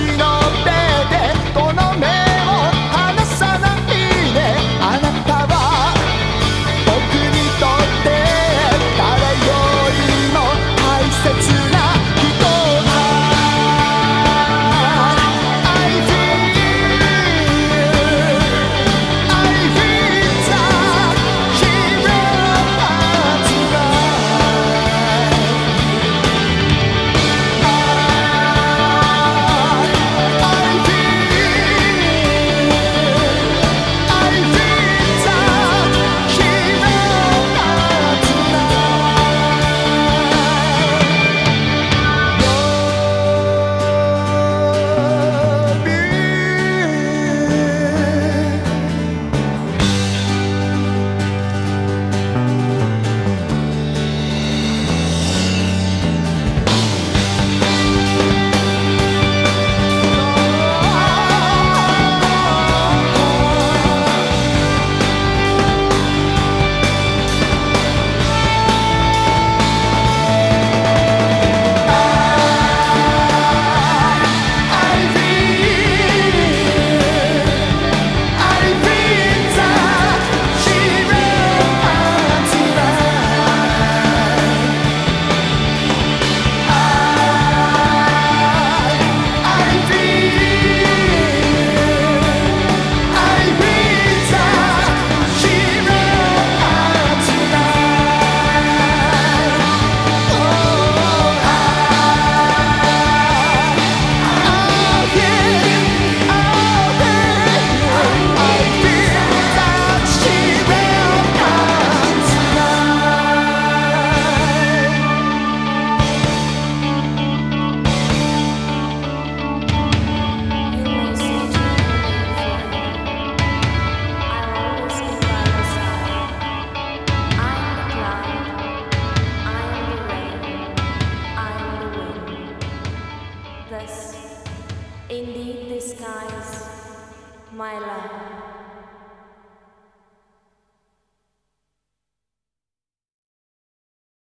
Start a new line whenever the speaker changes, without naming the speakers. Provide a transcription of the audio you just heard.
Regina beneath the skies, my love.